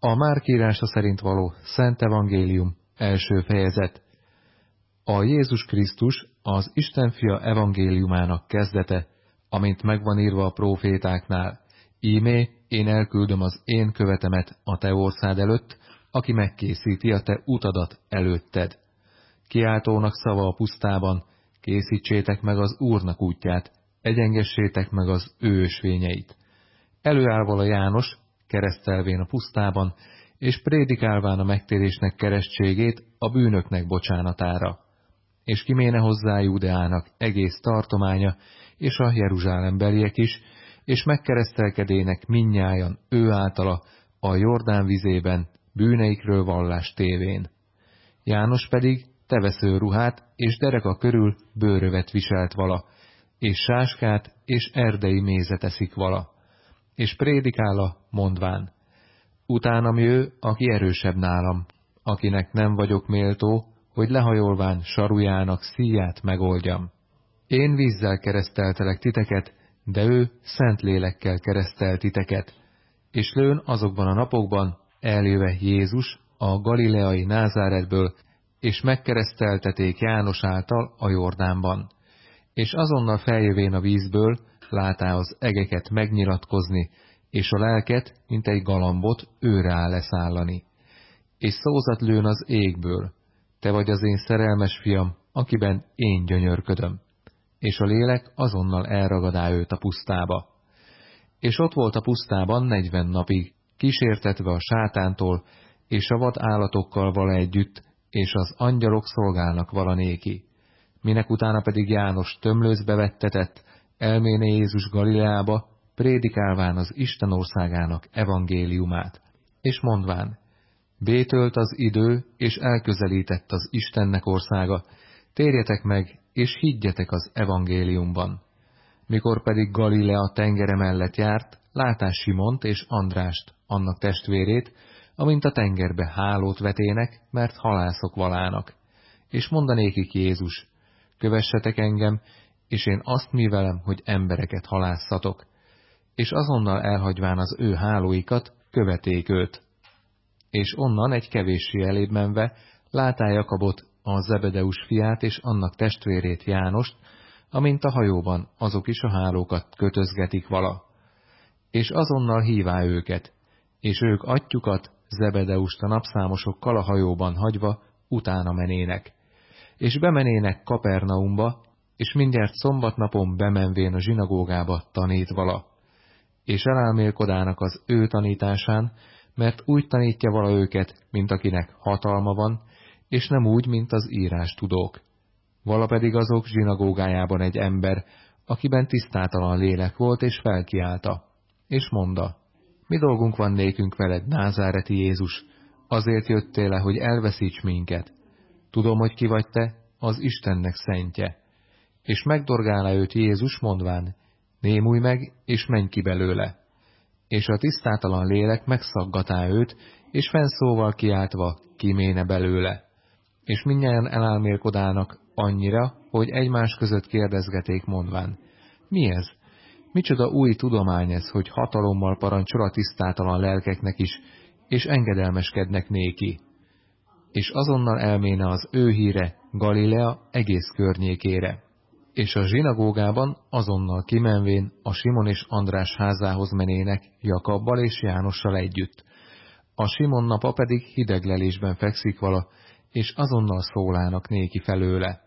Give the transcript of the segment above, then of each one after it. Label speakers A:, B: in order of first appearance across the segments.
A: A Márk írása szerint való Szent Evangélium, első fejezet. A Jézus Krisztus az Isten fia evangéliumának kezdete, amint megvan írva a profétáknál. Ímé, én elküldöm az én követemet a te orszád előtt, aki megkészíti a te utadat előtted. Kiáltónak szava a pusztában, készítsétek meg az Úrnak útját, egyengessétek meg az ő ösvényeit. Előáll vala János, keresztelvén a pusztában, és prédikálván a megtérésnek keresztségét a bűnöknek bocsánatára. És kiméne hozzá Júdeának egész tartománya, és a Jeruzsálembeliek is, és megkeresztelkedének minnyájan ő általa a Jordán vizében, bűneikről vallás tévén. János pedig tevesző ruhát és dereka körül bőrövet viselt vala, és sáskát és erdei mézet eszik vala és prédikála, mondván, utána ő, aki erősebb nálam, akinek nem vagyok méltó, hogy lehajolván sarujának szíját megoldjam. Én vízzel kereszteltelek titeket, de ő szent lélekkel keresztel titeket, és lőn azokban a napokban eljöve Jézus a galileai Názáretből, és megkeresztelteték János által a Jordánban. És azonnal feljövén a vízből, látá az egeket megnyilatkozni, és a lelket, mint egy galambot, őre áll leszállani. És szózat lőn az égből, te vagy az én szerelmes fiam, akiben én gyönyörködöm. És a lélek azonnal elragadá őt a pusztába. És ott volt a pusztában negyven napig, kísértetve a sátántól, és a vad állatokkal vala együtt, és az angyalok szolgálnak vala néki. Minek utána pedig János tömlőzbe vettetett, elméne Jézus Galileába, prédikálván az Isten országának evangéliumát, és mondván, bétölt az idő, és elközelített az Istennek országa, térjetek meg, és higgyetek az evangéliumban. Mikor pedig Galilea tengere mellett járt, látás Simont és Andrást, annak testvérét, amint a tengerbe hálót vetének, mert halászok valának. És mondanékik Jézus, kövessetek engem, és én azt művelem, hogy embereket halászatok. És azonnal elhagyván az ő hálóikat, követék őt. És onnan egy kevéssé elébb menve, látá Jakabot, a Zebedeus fiát és annak testvérét Jánost, amint a hajóban azok is a hálókat kötözgetik vala. És azonnal hívá őket, és ők atyukat, Zebedeust a napszámosokkal a hajóban hagyva, utána menének. És bemenének Kapernaumba, és mindjárt szombatnapon bemenvén a zsinagógába tanít vala. És elálmélkodának az ő tanításán, mert úgy tanítja vala őket, mint akinek hatalma van, és nem úgy, mint az írás tudók. Vala pedig azok zsinagógájában egy ember, akiben tisztátalan lélek volt, és felkiálta, és monda, mi dolgunk van nékünk veled, názáreti Jézus, azért jöttél le, hogy elveszíts minket. Tudom, hogy ki vagy te, az Istennek szentje és megdorgálá őt Jézus mondván, némulj meg, és menj ki belőle. És a tisztátalan lélek megszaggatá őt, és fenszóval kiáltva kiméne belőle. És mindjárt elálmélkodának annyira, hogy egymás között kérdezgeték mondván, mi ez? Micsoda új tudomány ez, hogy hatalommal parancsol a tisztátalan lelkeknek is, és engedelmeskednek néki. És azonnal elméne az ő híre Galilea egész környékére és a zsinagógában azonnal kimenvén a Simon és András házához menének Jakabbal és Jánossal együtt. A Simon napa pedig hideglelésben fekszik vala, és azonnal szólának néki felőle.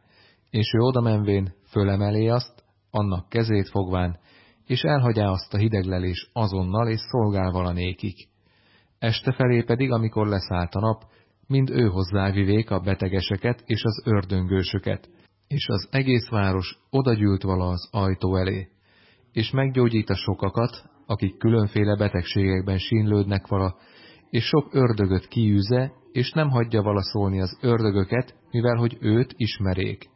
A: És ő oda menvén fölemelé azt, annak kezét fogván, és elhagyá azt a hideglelés azonnal, és szolgál vala nékik. Este felé pedig, amikor leszállt a nap, mind ő hozzávivék a betegeseket és az ördöngősöket, és az egész város odagyűlt vala az ajtó elé, és meggyógyít a sokakat, akik különféle betegségekben sínlődnek vala, és sok ördögöt kiűze, és nem hagyja vala szólni az ördögöket, mivel hogy őt ismerék.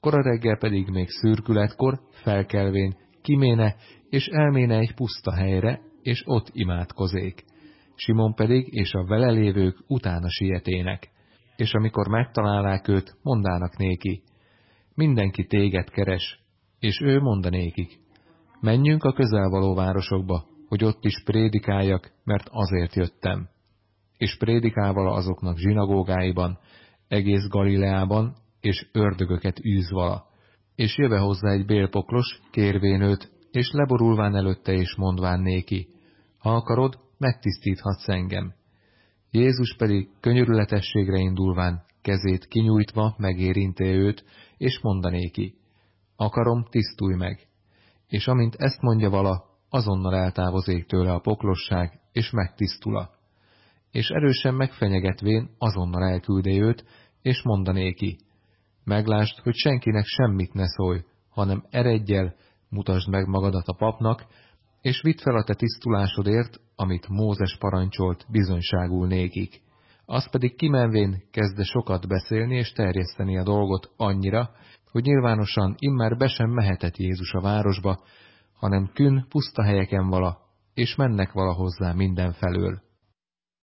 A: Kora reggel pedig még szürkületkor, felkelvén, kiméne, és elméne egy puszta helyre, és ott imádkozék. Simon pedig és a vele lévők utána sietének. És amikor megtalálák őt, mondának néki, mindenki téged keres, és ő mondanékik, menjünk a közelvaló városokba, hogy ott is prédikáljak, mert azért jöttem. és prédikál azoknak zsinagógáiban, egész Galileában, és ördögöket űz. És jöve hozzá egy bélpoklos, kérvén őt, és leborulván előtte és mondván néki, ha akarod, megtisztíthatsz engem. Jézus pedig könyörületességre indulván, kezét kinyújtva megérinté őt, és mondanéki, akarom, tisztulj meg. És amint ezt mondja vala, azonnal eltávozik tőle a poklosság, és megtisztula. És erősen megfenyegetvén azonnal elküldé őt, és mondanéki, meglást, hogy senkinek semmit ne szólj, hanem eredjel, mutasd meg magadat a papnak, és vidd fel a te tisztulásodért, amit Mózes parancsolt bizonyságul nékik. Az pedig kimenvén kezdte sokat beszélni és terjeszteni a dolgot annyira, hogy nyilvánosan immár be sem mehetett Jézus a városba, hanem kün puszta helyeken vala, és mennek vala hozzá mindenfelől.